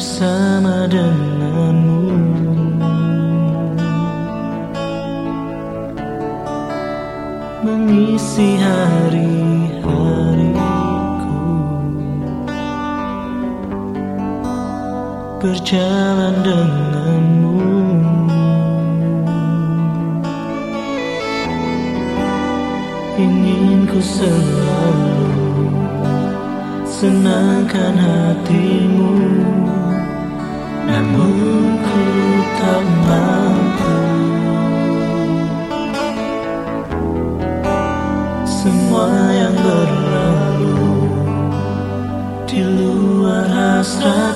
bersama denganmu. Mengisi hari-hariku. Berjalan denganmu. Ingin ku selalu senangkan hatimu namun ku tak mampu. Semua yang berlalu di luar hasratku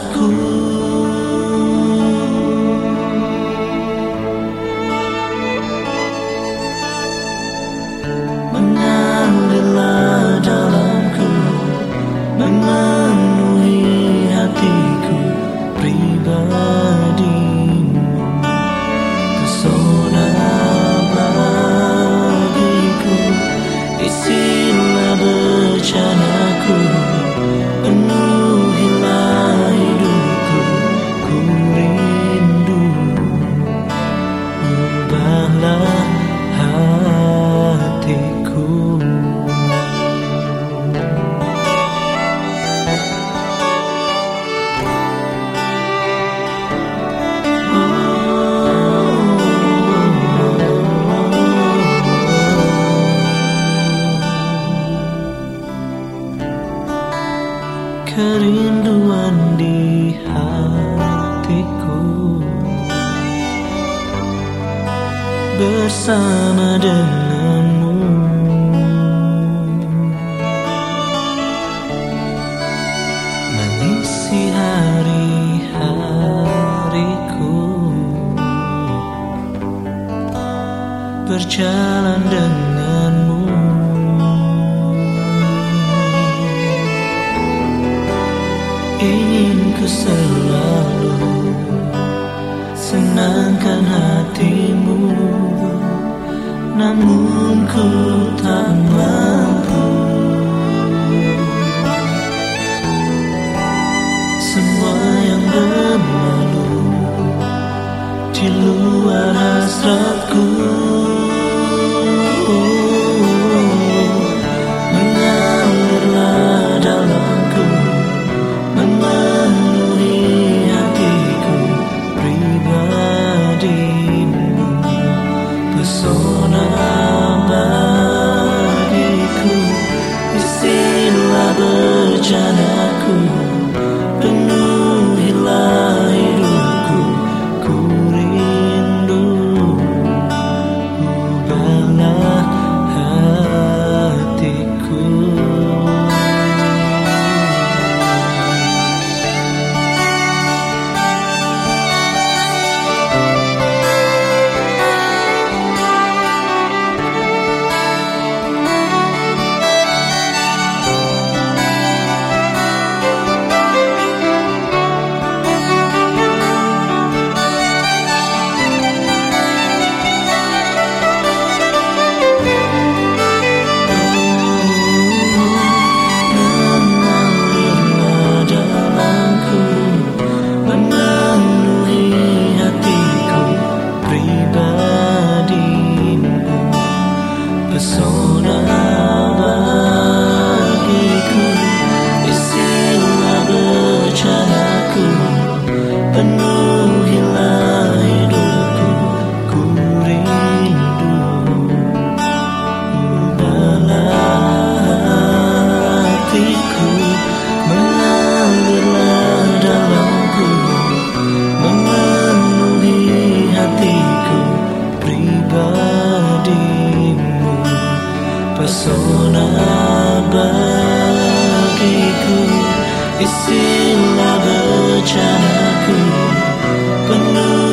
kerinduan di hatiku. Bersama denganmu. Mengisi hari-hariku. Berjalan denganmu ku selalu senangkan hatimu. Namun ku tak mampu. Semua yang berlalu di luar hasratku pesona pesona bagiku Isilah bercanaku penuh